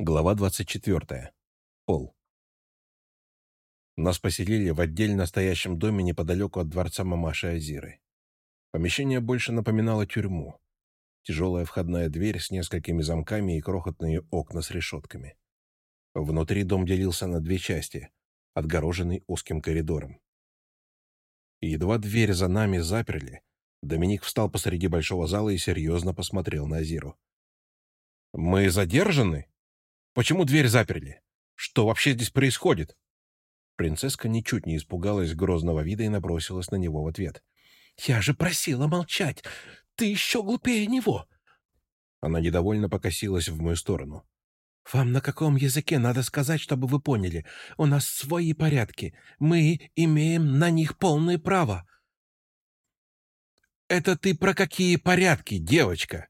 Глава 24. Пол. Нас поселили в отдельно стоящем доме неподалеку от дворца мамаши Азиры. Помещение больше напоминало тюрьму. Тяжелая входная дверь с несколькими замками и крохотные окна с решетками. Внутри дом делился на две части, отгороженный узким коридором. Едва дверь за нами заперли, Доминик встал посреди большого зала и серьезно посмотрел на Азиру. «Мы задержаны?» Почему дверь заперли? Что вообще здесь происходит?» Принцесска ничуть не испугалась грозного вида и набросилась на него в ответ. «Я же просила молчать! Ты еще глупее него!» Она недовольно покосилась в мою сторону. «Вам на каком языке надо сказать, чтобы вы поняли? У нас свои порядки. Мы имеем на них полное право». «Это ты про какие порядки, девочка?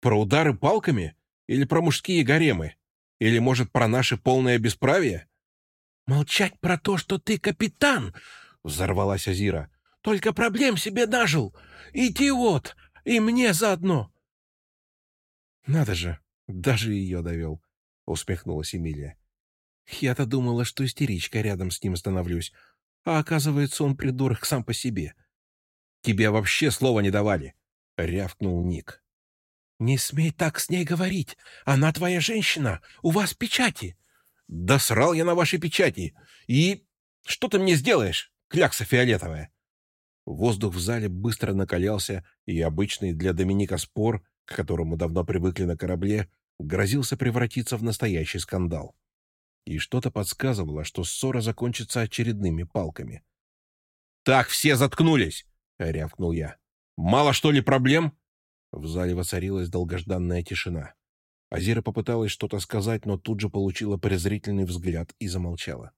Про удары палками или про мужские гаремы?» Или, может, про наше полное бесправие?» «Молчать про то, что ты капитан!» — взорвалась Азира. «Только проблем себе нажил! Идиот! И мне заодно!» «Надо же, даже ее довел!» — усмехнулась Эмилия. «Я-то думала, что истеричка рядом с ним становлюсь, а оказывается, он придурок сам по себе». «Тебе вообще слова не давали!» — рявкнул Ник. «Не смей так с ней говорить! Она твоя женщина! У вас печати!» «Да срал я на ваши печати! И что ты мне сделаешь, клякса фиолетовая?» Воздух в зале быстро накалялся, и обычный для Доминика спор, к которому давно привыкли на корабле, грозился превратиться в настоящий скандал. И что-то подсказывало, что ссора закончится очередными палками. «Так, все заткнулись!» — рявкнул я. «Мало, что ли, проблем? В зале воцарилась долгожданная тишина. Азира попыталась что-то сказать, но тут же получила презрительный взгляд и замолчала.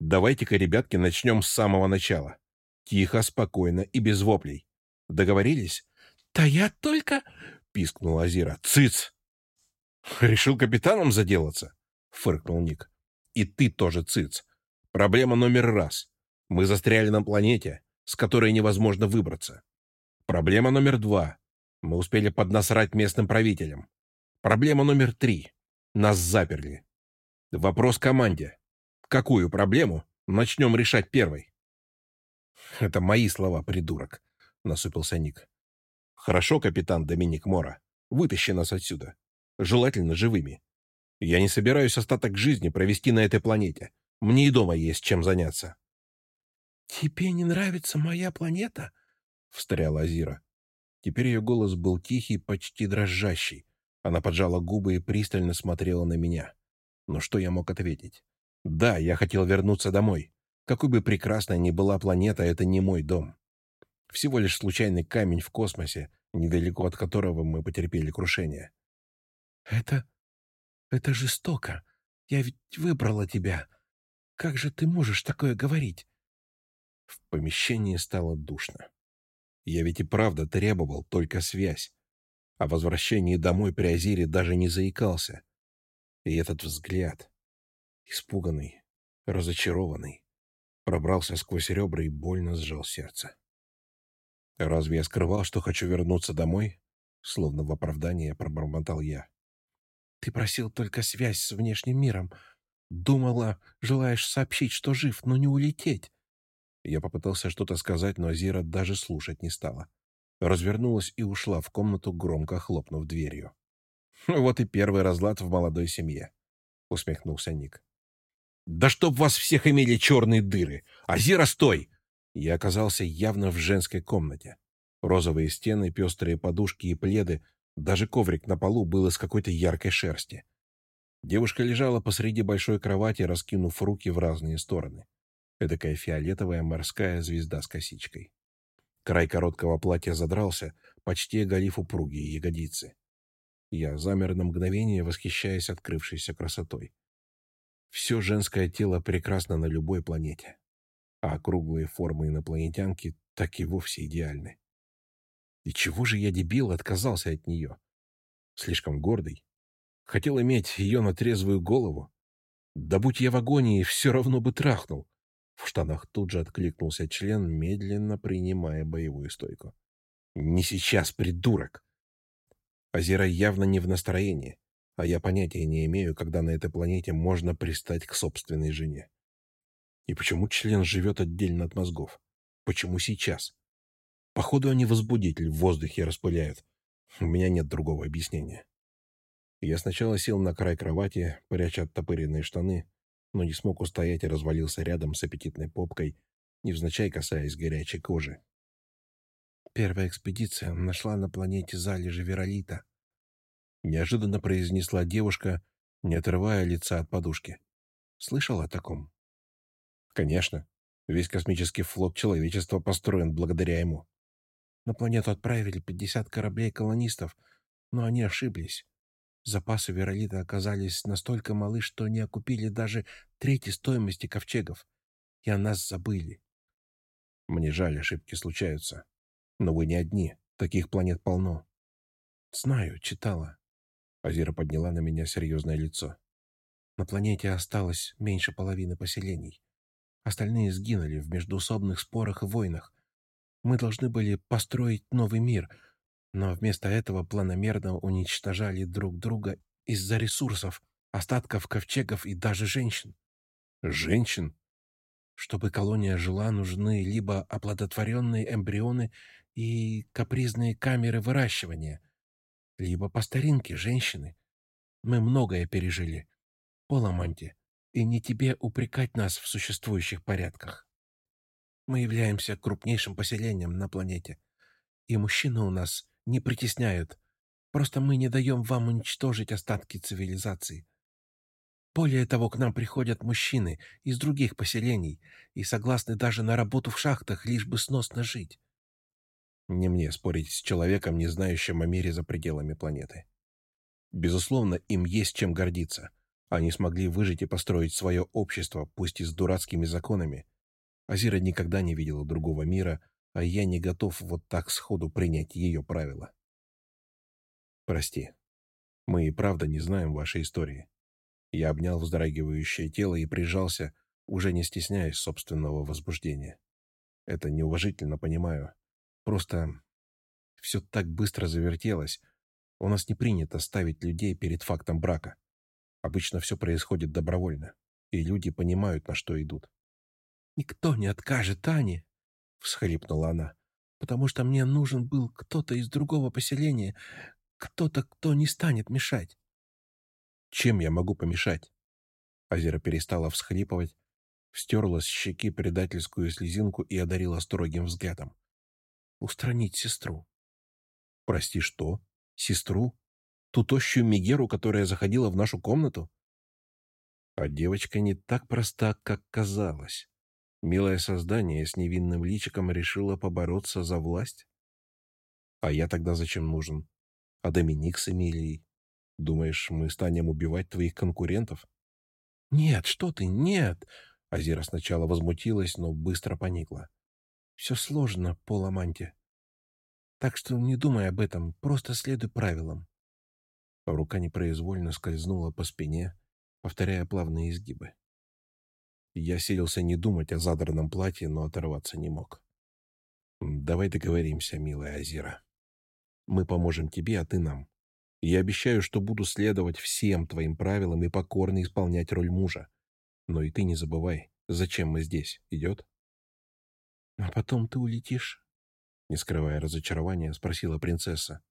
«Давайте-ка, ребятки, начнем с самого начала. Тихо, спокойно и без воплей. Договорились?» «Да я только...» — пискнула Азира. «Цыц!» «Решил капитаном заделаться?» — фыркнул Ник. «И ты тоже цыц. Проблема номер раз. Мы застряли на планете, с которой невозможно выбраться. Проблема номер два. Мы успели поднасрать местным правителям. Проблема номер три. Нас заперли. Вопрос команде. Какую проблему начнем решать первой? Это мои слова, придурок, насупился Ник. Хорошо, капитан Доминик Мора. Вытащи нас отсюда. Желательно живыми. Я не собираюсь остаток жизни провести на этой планете. Мне и дома есть чем заняться. «Тебе не нравится моя планета?» — встряла Азира. Теперь ее голос был тихий, почти дрожащий. Она поджала губы и пристально смотрела на меня. Но что я мог ответить? Да, я хотел вернуться домой. Какой бы прекрасной ни была планета, это не мой дом. Всего лишь случайный камень в космосе, недалеко от которого мы потерпели крушение. «Это... это жестоко. Я ведь выбрала тебя. Как же ты можешь такое говорить?» В помещении стало душно. Я ведь и правда требовал только связь. О возвращении домой при Азире даже не заикался. И этот взгляд, испуганный, разочарованный, пробрался сквозь ребра и больно сжал сердце. Разве я скрывал, что хочу вернуться домой? Словно в оправдание пробормотал я. Ты просил только связь с внешним миром. Думала, желаешь сообщить, что жив, но не улететь. Я попытался что-то сказать, но Азира даже слушать не стала. Развернулась и ушла в комнату, громко хлопнув дверью. «Вот и первый разлад в молодой семье», — усмехнулся Ник. «Да чтоб вас всех имели черные дыры! Азира, стой!» Я оказался явно в женской комнате. Розовые стены, пестрые подушки и пледы, даже коврик на полу был из какой-то яркой шерсти. Девушка лежала посреди большой кровати, раскинув руки в разные стороны эдакая фиолетовая морская звезда с косичкой. Край короткого платья задрался, почти оголив упругие ягодицы. Я замер на мгновение, восхищаясь открывшейся красотой. Все женское тело прекрасно на любой планете, а круглые формы инопланетянки так и вовсе идеальны. И чего же я, дебил, отказался от нее? Слишком гордый? Хотел иметь ее на трезвую голову? Да будь я в агонии, все равно бы трахнул. В штанах тут же откликнулся член, медленно принимая боевую стойку. «Не сейчас, придурок!» Азира явно не в настроении. а я понятия не имею, когда на этой планете можно пристать к собственной жене. И почему член живет отдельно от мозгов? Почему сейчас? Походу, они возбудитель в воздухе распыляют. У меня нет другого объяснения. Я сначала сел на край кровати, пряча оттопыренные штаны, но не смог устоять и развалился рядом с аппетитной попкой, невзначай касаясь горячей кожи. Первая экспедиция нашла на планете залежи Веролита. Неожиданно произнесла девушка, не отрывая лица от подушки. Слышал о таком? Конечно. Весь космический флот человечества построен благодаря ему. На планету отправили 50 кораблей колонистов, но они ошиблись. Запасы Веролита оказались настолько малы, что не окупили даже трети стоимости ковчегов, и о нас забыли. Мне жаль, ошибки случаются. Но вы не одни, таких планет полно. Знаю, читала. Азира подняла на меня серьезное лицо. На планете осталось меньше половины поселений. Остальные сгинули в междуусобных спорах и войнах. Мы должны были построить новый мир, но вместо этого планомерно уничтожали друг друга из-за ресурсов, остатков ковчегов и даже женщин. Женщин? Чтобы колония жила, нужны либо оплодотворенные эмбрионы, и капризные камеры выращивания, либо по старинке женщины. Мы многое пережили. Поламанте, и не тебе упрекать нас в существующих порядках. Мы являемся крупнейшим поселением на планете, и мужчины у нас не притесняют, просто мы не даем вам уничтожить остатки цивилизации. Более того, к нам приходят мужчины из других поселений и согласны даже на работу в шахтах, лишь бы сносно жить. Не мне спорить с человеком, не знающим о мире за пределами планеты. Безусловно, им есть чем гордиться. Они смогли выжить и построить свое общество, пусть и с дурацкими законами. Азира никогда не видела другого мира, а я не готов вот так сходу принять ее правила. Прости. Мы и правда не знаем вашей истории. Я обнял вздрагивающее тело и прижался, уже не стесняясь собственного возбуждения. Это неуважительно, понимаю. Просто все так быстро завертелось. У нас не принято ставить людей перед фактом брака. Обычно все происходит добровольно, и люди понимают, на что идут. «Никто не откажет Ане», — всхлипнула она, «потому что мне нужен был кто-то из другого поселения, кто-то, кто не станет мешать». «Чем я могу помешать?» Азера перестала всхлипывать, стерла с щеки предательскую слезинку и одарила строгим взглядом устранить сестру. Прости, что? Сестру? Ту тощую Мегеру, которая заходила в нашу комнату? А девочка не так проста, как казалось. Милое создание с невинным личиком решила побороться за власть? А я тогда зачем нужен? А Доминик с Эмилией? Думаешь, мы станем убивать твоих конкурентов? Нет, что ты, нет! Азира сначала возмутилась, но быстро поникла. Все сложно, Поламанте. Так что не думай об этом, просто следуй правилам. Рука непроизвольно скользнула по спине, повторяя плавные изгибы. Я силился не думать о задранном платье, но оторваться не мог. «Давай договоримся, милая Азира. Мы поможем тебе, а ты нам. Я обещаю, что буду следовать всем твоим правилам и покорно исполнять роль мужа. Но и ты не забывай, зачем мы здесь. Идет?» «А потом ты улетишь?» Не скрывая разочарования, спросила принцесса.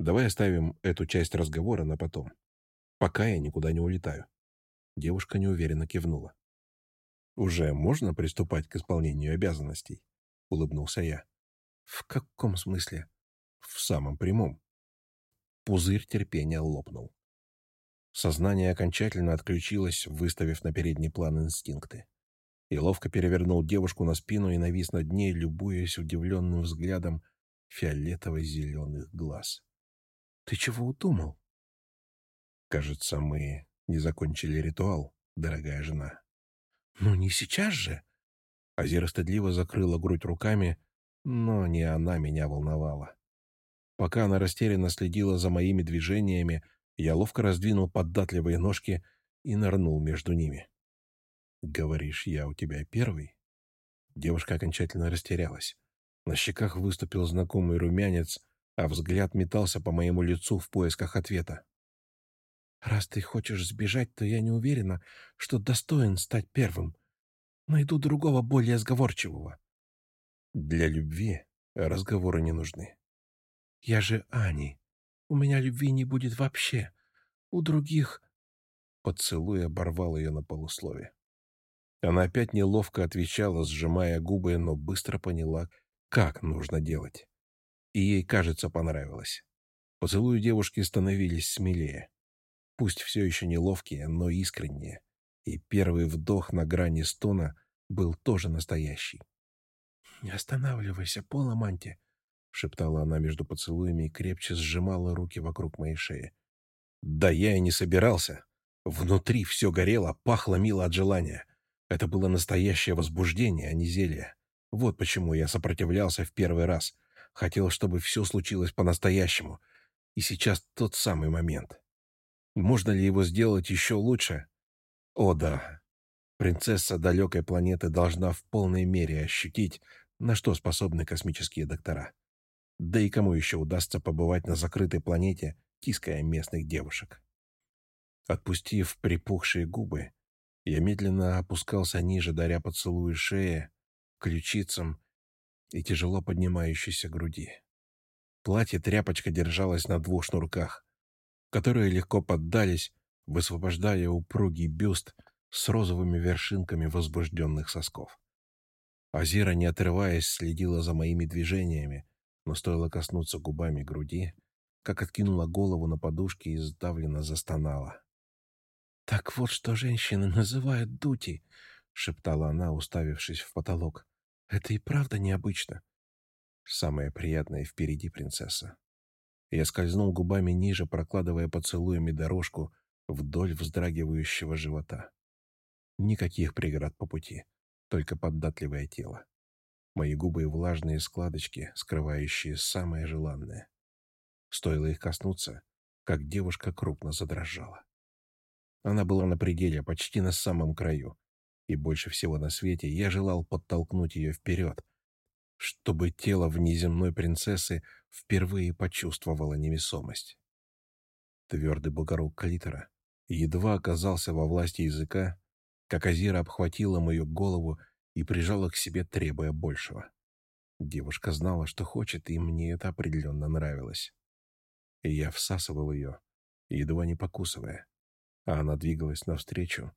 «Давай оставим эту часть разговора на потом. Пока я никуда не улетаю». Девушка неуверенно кивнула. «Уже можно приступать к исполнению обязанностей?» — улыбнулся я. «В каком смысле?» «В самом прямом». Пузырь терпения лопнул. Сознание окончательно отключилось, выставив на передний план инстинкты и ловко перевернул девушку на спину и навис над ней, любуясь удивленным взглядом фиолетово-зеленых глаз. «Ты чего удумал?» «Кажется, мы не закончили ритуал, дорогая жена». «Ну, не сейчас же!» Азира стыдливо закрыла грудь руками, но не она меня волновала. Пока она растерянно следила за моими движениями, я ловко раздвинул податливые ножки и нырнул между ними. «Говоришь, я у тебя первый?» Девушка окончательно растерялась. На щеках выступил знакомый румянец, а взгляд метался по моему лицу в поисках ответа. Раз ты хочешь сбежать, то я не уверена, что достоин стать первым. Найду другого, более сговорчивого. Для любви разговоры не нужны. Я же Ани. У меня любви не будет вообще. У других... Поцелуй оборвал ее на полуслове. Она опять неловко отвечала, сжимая губы, но быстро поняла, как нужно делать. И ей, кажется, понравилось. Поцелуи девушки становились смелее. Пусть все еще неловкие, но искренние. И первый вдох на грани стона был тоже настоящий. «Не останавливайся, Пола Манти», — шептала она между поцелуями и крепче сжимала руки вокруг моей шеи. «Да я и не собирался. Внутри все горело, пахло мило от желания. Это было настоящее возбуждение, а не зелье. Вот почему я сопротивлялся в первый раз. Хотел, чтобы все случилось по-настоящему. И сейчас тот самый момент. Можно ли его сделать еще лучше? О да. Принцесса далекой планеты должна в полной мере ощутить, на что способны космические доктора. Да и кому еще удастся побывать на закрытой планете, тиская местных девушек? Отпустив припухшие губы, я медленно опускался ниже, даря поцелуи шее, ключицам и тяжело поднимающейся груди. Платье-тряпочка держалось на двух шнурках, которые легко поддались, высвобождая упругий бюст с розовыми вершинками возбужденных сосков. Азира, не отрываясь, следила за моими движениями, но стоило коснуться губами груди, как откинула голову на подушке и сдавленно застонала. «Так вот, что женщины называют дути», — шептала она, уставившись в потолок. «Это и правда необычно». «Самое приятное впереди, принцесса». Я скользнул губами ниже, прокладывая поцелуями дорожку вдоль вздрагивающего живота. Никаких преград по пути, только податливое тело. Мои губы и влажные складочки, скрывающие самое желанное. Стоило их коснуться, как девушка крупно задрожала. Она была на пределе, почти на самом краю. И больше всего на свете я желал подтолкнуть ее вперед, чтобы тело внеземной принцессы впервые почувствовало невесомость. Твердый бугорок клитора едва оказался во власти языка, как Азира обхватила мою голову и прижала к себе, требуя большего. Девушка знала, что хочет, и мне это определенно нравилось. И я всасывал ее, едва не покусывая а она двигалась навстречу,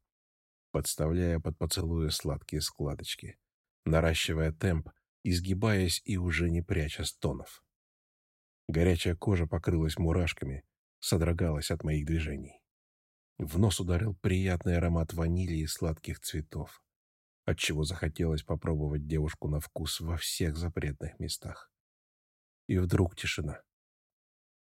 подставляя под поцелуя сладкие складочки, наращивая темп, изгибаясь и уже не пряча стонов. Горячая кожа покрылась мурашками, содрогалась от моих движений. В нос ударил приятный аромат ванили и сладких цветов, отчего захотелось попробовать девушку на вкус во всех запретных местах. И вдруг тишина.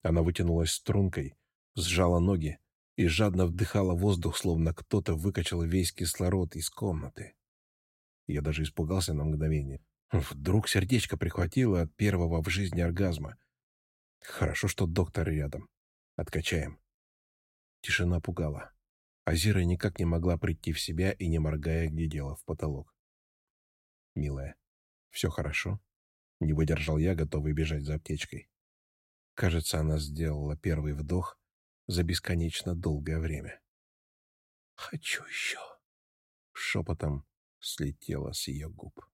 Она вытянулась стрункой, сжала ноги, и жадно вдыхала воздух, словно кто-то выкачал весь кислород из комнаты. Я даже испугался на мгновение. Вдруг сердечко прихватило от первого в жизни оргазма. Хорошо, что доктор рядом. Откачаем. Тишина пугала. Азира никак не могла прийти в себя и, не моргая, глядела в потолок. «Милая, все хорошо?» Не выдержал я, готовый бежать за аптечкой. Кажется, она сделала первый вдох, за бесконечно долгое время. «Хочу еще!» Шепотом слетело с ее губ.